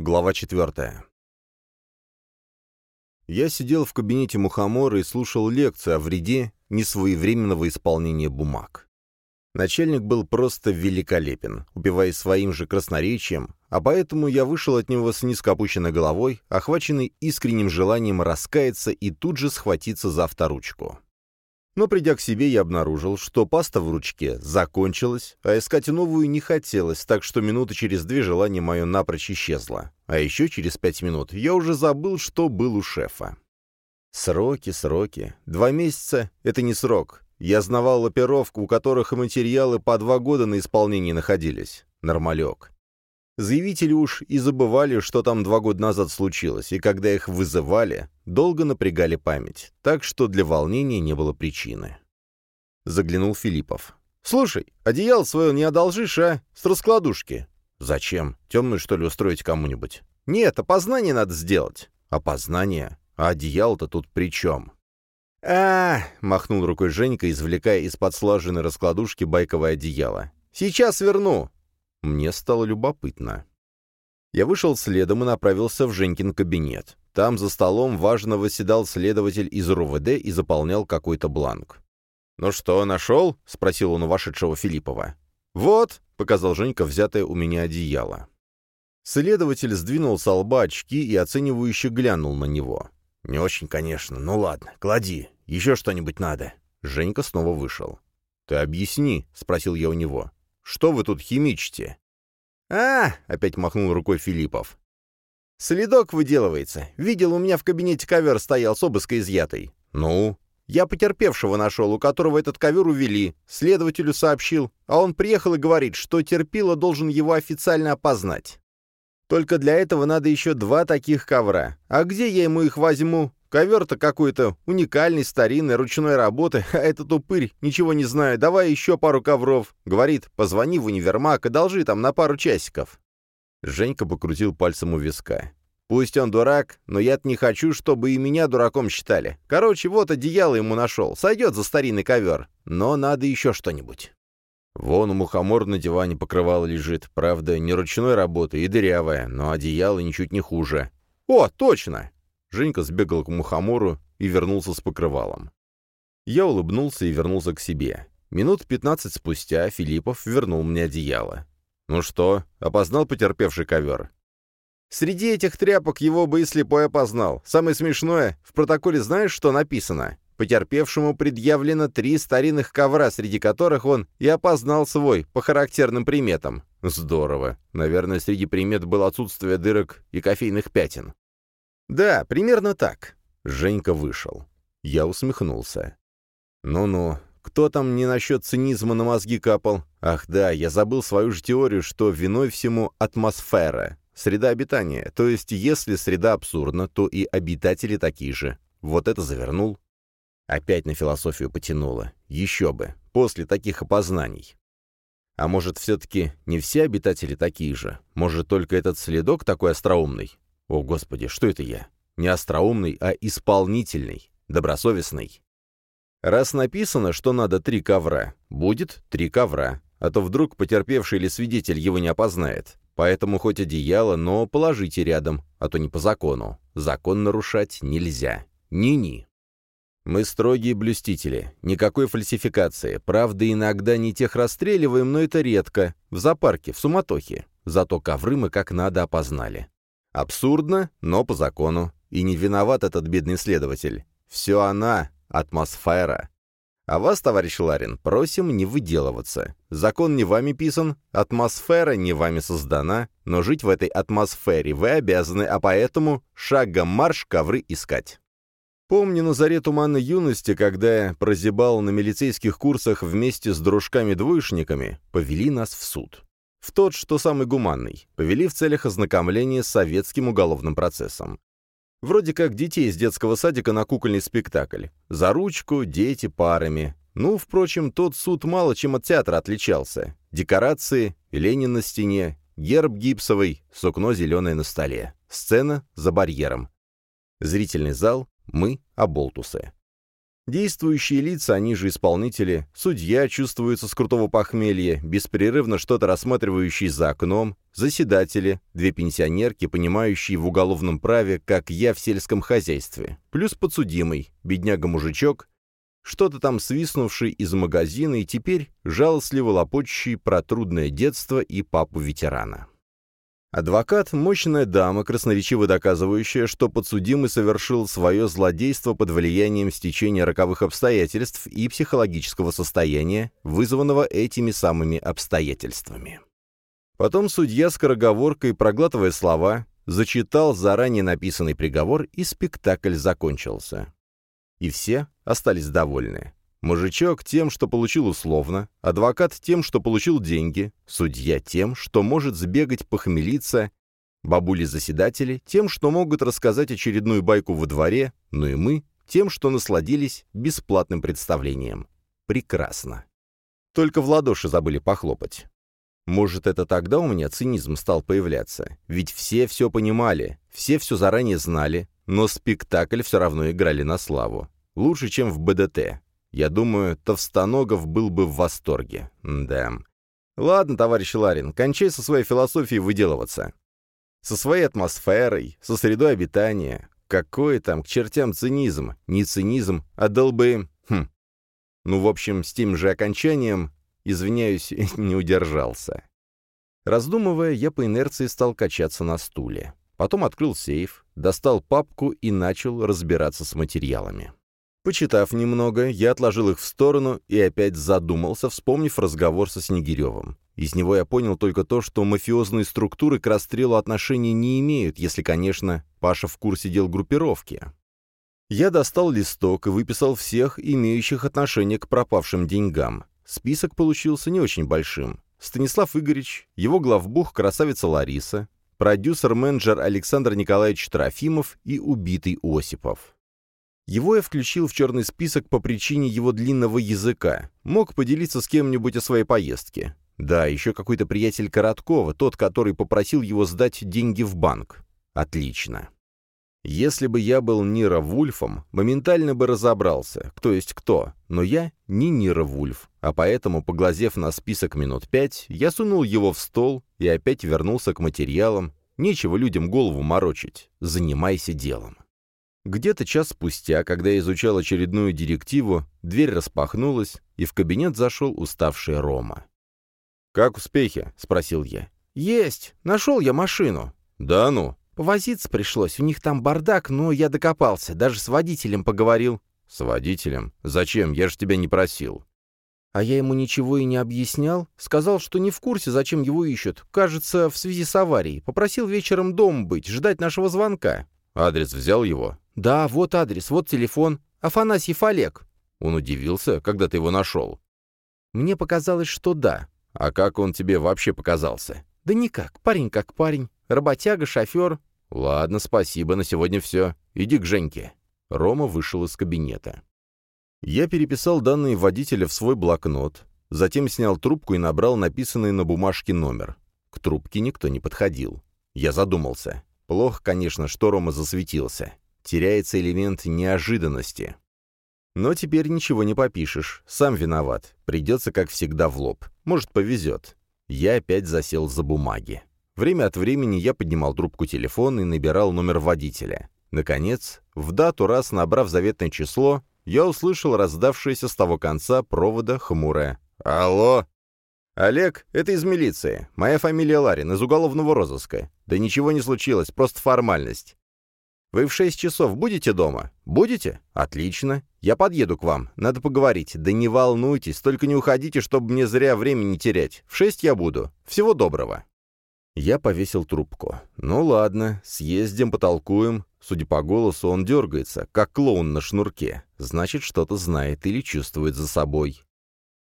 Глава четвертая. Я сидел в кабинете Мухомора и слушал лекцию о вреде несвоевременного исполнения бумаг. Начальник был просто великолепен, убивая своим же красноречием, а поэтому я вышел от него с низко опущенной головой, охваченный искренним желанием раскаяться и тут же схватиться за авторучку. Но придя к себе, я обнаружил, что паста в ручке закончилась, а искать новую не хотелось, так что минуты через две желание мое напрочь исчезло. А еще через пять минут я уже забыл, что был у шефа. Сроки, сроки. Два месяца — это не срок. Я знавал лапировку, у которых материалы по два года на исполнении находились. Нормалек. Заявители уж и забывали, что там два года назад случилось, и когда их вызывали, долго напрягали память, так что для волнения не было причины. Заглянул Филиппов. «Слушай, одеяло свое не одолжишь, а? С раскладушки». «Зачем? Темную, что ли, устроить кому-нибудь?» «Нет, опознание надо сделать». «Опознание? А одеяло-то тут при чем?» а, махнул рукой Женька, извлекая из-под слаженной раскладушки байковое одеяло. «Сейчас верну!» Мне стало любопытно. Я вышел следом и направился в Женькин кабинет. Там за столом важно восседал следователь из РУВД и заполнял какой-то бланк. «Ну что, нашел?» — спросил он у вошедшего Филиппова. «Вот», — показал Женька взятое у меня одеяло. Следователь сдвинул с лба очки и оценивающе глянул на него. «Не очень, конечно. Ну ладно, клади. Еще что-нибудь надо». Женька снова вышел. «Ты объясни», — спросил я у него. Что вы тут химичите?» «А!» — опять махнул рукой Филиппов. «Следок выделывается. Видел, у меня в кабинете ковер стоял с обыска изъятый». «Ну?» «Я потерпевшего нашел, у которого этот ковер увели. Следователю сообщил, а он приехал и говорит, что терпила должен его официально опознать. Только для этого надо еще два таких ковра. А где я ему их возьму? Ковер-то какой-то уникальный, старинный, ручной работы, а этот упырь, ничего не знаю, давай еще пару ковров. Говорит, позвони в универмаг, одолжи там на пару часиков. Женька покрутил пальцем у виска. Пусть он дурак, но я-то не хочу, чтобы и меня дураком считали. Короче, вот одеяло ему нашел, сойдет за старинный ковер. Но надо еще что-нибудь. Вон мухомор на диване покрывало лежит, правда, не ручной работы и дырявое, но одеяло ничуть не хуже. О, точно! Женька сбегал к мухомору и вернулся с покрывалом. Я улыбнулся и вернулся к себе. Минут пятнадцать спустя Филиппов вернул мне одеяло. «Ну что, опознал потерпевший ковер?» «Среди этих тряпок его бы и слепой опознал. Самое смешное, в протоколе знаешь, что написано? Потерпевшему предъявлено три старинных ковра, среди которых он и опознал свой, по характерным приметам. Здорово. Наверное, среди примет было отсутствие дырок и кофейных пятен. «Да, примерно так». Женька вышел. Я усмехнулся. «Ну-ну, кто там не насчет цинизма на мозги капал? Ах да, я забыл свою же теорию, что виной всему атмосфера, среда обитания. То есть, если среда абсурдна, то и обитатели такие же. Вот это завернул». Опять на философию потянуло. Еще бы, после таких опознаний. А может, все-таки не все обитатели такие же? Может, только этот следок такой остроумный? О, Господи, что это я? Не остроумный, а исполнительный, добросовестный. Раз написано, что надо три ковра, будет три ковра, а то вдруг потерпевший или свидетель его не опознает. Поэтому хоть одеяло, но положите рядом, а то не по закону. Закон нарушать нельзя. Ни-ни. Мы строгие блюстители, никакой фальсификации. Правда, иногда не тех расстреливаем, но это редко. В зоопарке, в суматохе. Зато ковры мы как надо опознали. Абсурдно, но по закону. И не виноват этот бедный следователь. Все она, атмосфера. А вас, товарищ Ларин, просим не выделываться. Закон не вами писан, атмосфера не вами создана, но жить в этой атмосфере вы обязаны, а поэтому шагом марш ковры искать. Помню на заре туманной юности, когда я прозябал на милицейских курсах вместе с дружками-двоечниками, повели нас в суд. В тот, что самый гуманный, повели в целях ознакомления с советским уголовным процессом. Вроде как детей из детского садика на кукольный спектакль. За ручку, дети парами. Ну, впрочем, тот суд мало чем от театра отличался. Декорации, Ленин на стене, герб гипсовый, сукно зеленое на столе. Сцена за барьером. Зрительный зал, мы — оболтусы. Действующие лица, они же исполнители, судья чувствуется с крутого похмелья, беспрерывно что-то рассматривающий за окном, заседатели, две пенсионерки, понимающие в уголовном праве, как я в сельском хозяйстве, плюс подсудимый, бедняга-мужичок, что-то там свистнувший из магазина и теперь жалостливо лопочущий про трудное детство и папу-ветерана. Адвокат — мощная дама, красноречиво доказывающая, что подсудимый совершил свое злодейство под влиянием стечения роковых обстоятельств и психологического состояния, вызванного этими самыми обстоятельствами. Потом судья скороговоркой, проглатывая слова, зачитал заранее написанный приговор, и спектакль закончился. И все остались довольны. Мужичок тем, что получил условно, адвокат тем, что получил деньги, судья тем, что может сбегать похмелиться, бабули-заседатели тем, что могут рассказать очередную байку во дворе, ну и мы тем, что насладились бесплатным представлением. Прекрасно. Только в ладоши забыли похлопать. Может, это тогда у меня цинизм стал появляться? Ведь все все понимали, все все заранее знали, но спектакль все равно играли на славу. Лучше, чем в БДТ. Я думаю, Товстоногов был бы в восторге. Да. Ладно, товарищ Ларин, кончай со своей философией выделываться. Со своей атмосферой, со средой обитания. Какой там, к чертям цинизм? Не цинизм, а долбы... Хм. Ну, в общем, с тем же окончанием, извиняюсь, не удержался. Раздумывая, я по инерции стал качаться на стуле. Потом открыл сейф, достал папку и начал разбираться с материалами. Почитав немного, я отложил их в сторону и опять задумался, вспомнив разговор со Снегиревым. Из него я понял только то, что мафиозные структуры к расстрелу отношения не имеют, если, конечно, Паша в курсе дел группировки. Я достал листок и выписал всех, имеющих отношение к пропавшим деньгам. Список получился не очень большим. Станислав Игоревич, его главбух красавица Лариса, продюсер-менеджер Александр Николаевич Трофимов и убитый Осипов. Его я включил в черный список по причине его длинного языка. Мог поделиться с кем-нибудь о своей поездке. Да, еще какой-то приятель Короткова, тот, который попросил его сдать деньги в банк. Отлично. Если бы я был Нира Вульфом, моментально бы разобрался, кто есть кто, но я не Нира Вульф, а поэтому, поглазев на список минут пять, я сунул его в стол и опять вернулся к материалам. Нечего людям голову морочить, занимайся делом. Где-то час спустя, когда я изучал очередную директиву, дверь распахнулась, и в кабинет зашел уставший Рома. «Как успехи?» — спросил я. «Есть! Нашел я машину». «Да ну?» «Повозиться пришлось, у них там бардак, но я докопался, даже с водителем поговорил». «С водителем? Зачем? Я же тебя не просил». А я ему ничего и не объяснял. Сказал, что не в курсе, зачем его ищут. Кажется, в связи с аварией. Попросил вечером дом быть, ждать нашего звонка. Адрес взял его? «Да, вот адрес, вот телефон. Афанасьев Олег». Он удивился, когда ты его нашел. «Мне показалось, что да. А как он тебе вообще показался?» «Да никак. Парень как парень. Работяга, шофер». «Ладно, спасибо, на сегодня все. Иди к Женьке». Рома вышел из кабинета. Я переписал данные водителя в свой блокнот, затем снял трубку и набрал написанный на бумажке номер. К трубке никто не подходил. Я задумался. Плохо, конечно, что Рома засветился теряется элемент неожиданности. Но теперь ничего не попишешь, сам виноват, придется, как всегда, в лоб. Может, повезет. Я опять засел за бумаги. Время от времени я поднимал трубку телефона и набирал номер водителя. Наконец, в дату раз набрав заветное число, я услышал раздавшееся с того конца провода хмурое «Алло!» «Олег, это из милиции. Моя фамилия Ларин, из уголовного розыска. Да ничего не случилось, просто формальность. Вы в шесть часов будете дома? Будете? Отлично. Я подъеду к вам. Надо поговорить. Да не волнуйтесь, только не уходите, чтобы мне зря времени терять. В шесть я буду. Всего доброго». Я повесил трубку. «Ну ладно, съездим, потолкуем». Судя по голосу, он дергается, как клоун на шнурке. Значит, что-то знает или чувствует за собой.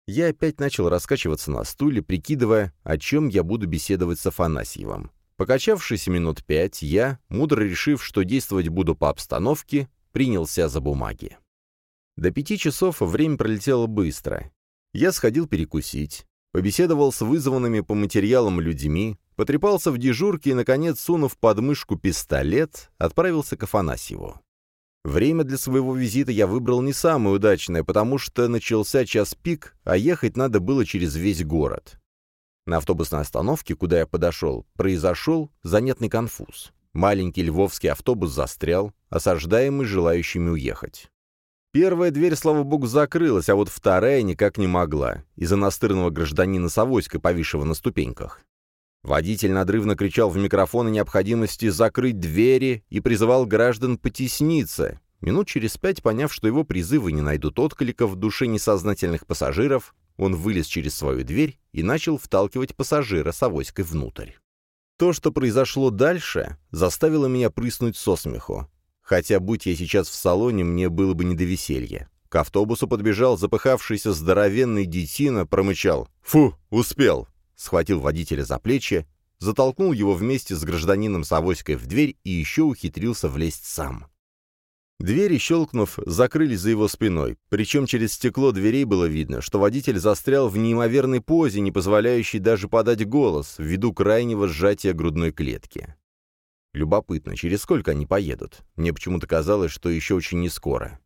Я опять начал раскачиваться на стуле, прикидывая, о чем я буду беседовать с Афанасьевым. Покачавшись минут пять, я, мудро решив, что действовать буду по обстановке, принялся за бумаги. До пяти часов время пролетело быстро. Я сходил перекусить, побеседовал с вызванными по материалам людьми, потрепался в дежурке и, наконец, сунув под мышку пистолет, отправился к Афанасьеву. Время для своего визита я выбрал не самое удачное, потому что начался час пик, а ехать надо было через весь город. На автобусной остановке, куда я подошел, произошел занятный конфуз. Маленький львовский автобус застрял, осаждаемый желающими уехать. Первая дверь, слава богу, закрылась, а вот вторая никак не могла, из-за настырного гражданина с авоськой, повисшего на ступеньках. Водитель надрывно кричал в микрофон о необходимости закрыть двери и призывал граждан потесниться. Минут через пять, поняв, что его призывы не найдут отклика в душе несознательных пассажиров, он вылез через свою дверь и начал вталкивать пассажира с авоськой внутрь. То, что произошло дальше, заставило меня прыснуть со смеху. Хотя, будь я сейчас в салоне, мне было бы не до веселья. К автобусу подбежал запыхавшийся здоровенный детина, промычал «Фу, успел!» схватил водителя за плечи, затолкнул его вместе с гражданином с авоськой в дверь и еще ухитрился влезть сам. Двери, щелкнув, закрылись за его спиной, причем через стекло дверей было видно, что водитель застрял в неимоверной позе, не позволяющей даже подать голос, ввиду крайнего сжатия грудной клетки. Любопытно, через сколько они поедут? Мне почему-то казалось, что еще очень не скоро.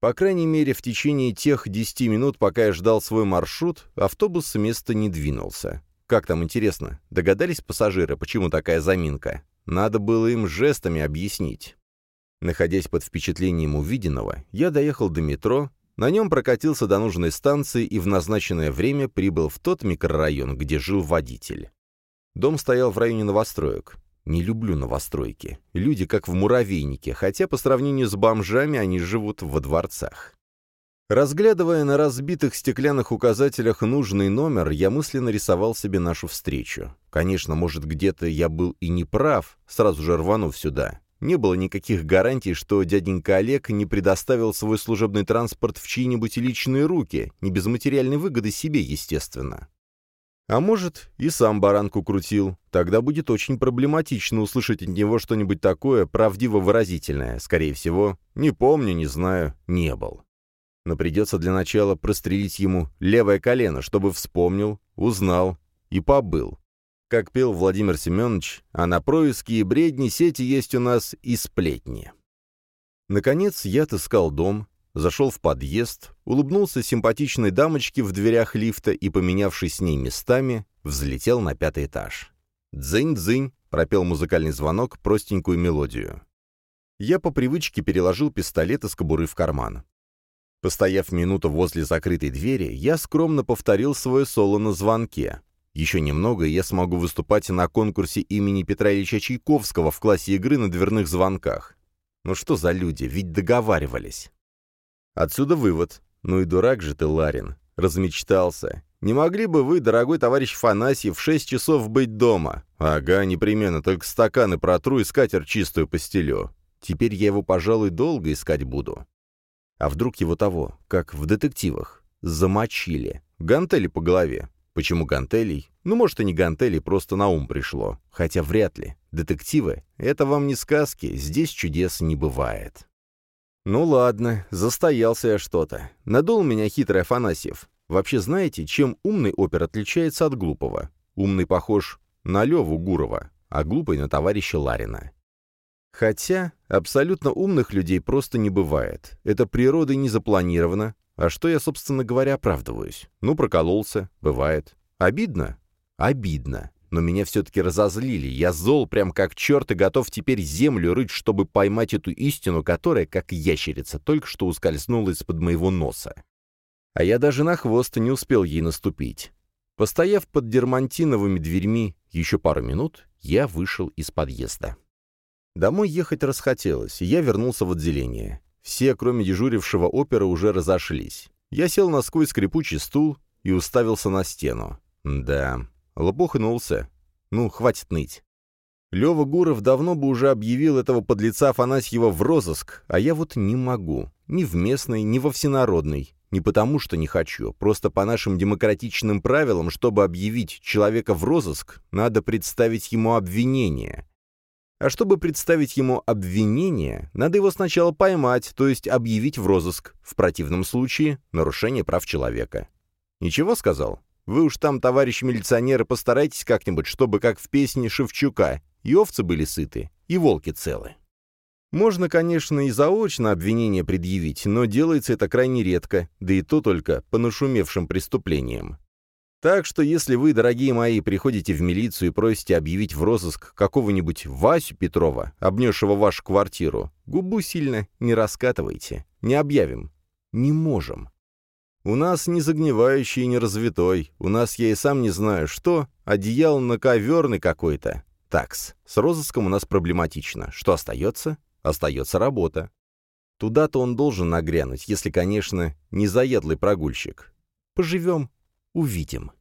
По крайней мере, в течение тех десяти минут, пока я ждал свой маршрут, автобус с места не двинулся. Как там интересно, догадались пассажиры, почему такая заминка? Надо было им жестами объяснить. Находясь под впечатлением увиденного, я доехал до метро, на нем прокатился до нужной станции и в назначенное время прибыл в тот микрорайон, где жил водитель. Дом стоял в районе новостроек. Не люблю новостройки. Люди как в муравейнике, хотя по сравнению с бомжами они живут во дворцах. Разглядывая на разбитых стеклянных указателях нужный номер, я мысленно рисовал себе нашу встречу. Конечно, может, где-то я был и не прав, сразу же рванув сюда. Не было никаких гарантий, что дяденька Олег не предоставил свой служебный транспорт в чьи-нибудь личные руки, не без материальной выгоды себе, естественно. А может, и сам баранку крутил. Тогда будет очень проблематично услышать от него что-нибудь такое правдиво-выразительное. Скорее всего, не помню, не знаю, не был. Но придется для начала прострелить ему левое колено, чтобы вспомнил, узнал и побыл. Как пел Владимир Семенович, а на происки и бредни сети есть у нас и сплетни. Наконец я отыскал дом, зашел в подъезд, улыбнулся симпатичной дамочке в дверях лифта и, поменявшись с ней местами, взлетел на пятый этаж. «Дзынь-дзынь», — пропел музыкальный звонок простенькую мелодию. Я по привычке переложил пистолет из кобуры в карман. Постояв минуту возле закрытой двери, я скромно повторил свое соло на звонке, еще немного, и я смогу выступать на конкурсе имени Петра Ильича Чайковского в классе игры на дверных звонках. Ну что за люди, ведь договаривались. Отсюда вывод. Ну и дурак же ты, Ларин. Размечтался. Не могли бы вы, дорогой товарищ Фанасьев, в шесть часов быть дома? Ага, непременно, только стаканы протру и скатер чистую постелю. Теперь я его, пожалуй, долго искать буду. А вдруг его того, как в детективах, замочили, гантели по голове, Почему гантелей? Ну, может, и не гантелей, просто на ум пришло. Хотя вряд ли. Детективы — это вам не сказки, здесь чудес не бывает. Ну ладно, застоялся я что-то. Надул меня хитрый Афанасьев. Вообще знаете, чем умный опер отличается от глупого? Умный похож на Леву Гурова, а глупый на товарища Ларина. Хотя абсолютно умных людей просто не бывает. Это природой не запланировано, а что я, собственно говоря, оправдываюсь? Ну, прокололся. Бывает. Обидно? Обидно. Но меня все-таки разозлили. Я зол прям как черт и готов теперь землю рыть, чтобы поймать эту истину, которая, как ящерица, только что ускользнула из-под моего носа. А я даже на хвост не успел ей наступить. Постояв под дермантиновыми дверьми еще пару минут, я вышел из подъезда. Домой ехать расхотелось, и я вернулся в отделение. Все, кроме дежурившего опера, уже разошлись. Я сел на сквозь скрипучий стул и уставился на стену. Да, лопухнулся. Ну, хватит ныть. Лёва Гуров давно бы уже объявил этого подлеца Афанасьева в розыск, а я вот не могу. Ни в местной, ни во всенародной. Не потому, что не хочу. Просто по нашим демократичным правилам, чтобы объявить человека в розыск, надо представить ему обвинение. А чтобы представить ему обвинение, надо его сначала поймать, то есть объявить в розыск. В противном случае — нарушение прав человека. Ничего сказал? Вы уж там, товарищи милиционеры, постарайтесь как-нибудь, чтобы, как в песне Шевчука, и овцы были сыты, и волки целы. Можно, конечно, и заочно обвинение предъявить, но делается это крайне редко, да и то только по нашумевшим преступлениям. Так что если вы, дорогие мои, приходите в милицию и просите объявить в розыск какого-нибудь Васю Петрова, обнесшего вашу квартиру, губу сильно не раскатывайте. Не объявим. Не можем. У нас не загнивающий и не развитой. У нас, я и сам не знаю, что, одеял на коверный какой-то. Такс, с розыском у нас проблематично. Что остается? Остается работа. Туда-то он должен нагрянуть, если, конечно, не заядлый прогульщик. Поживем, увидим.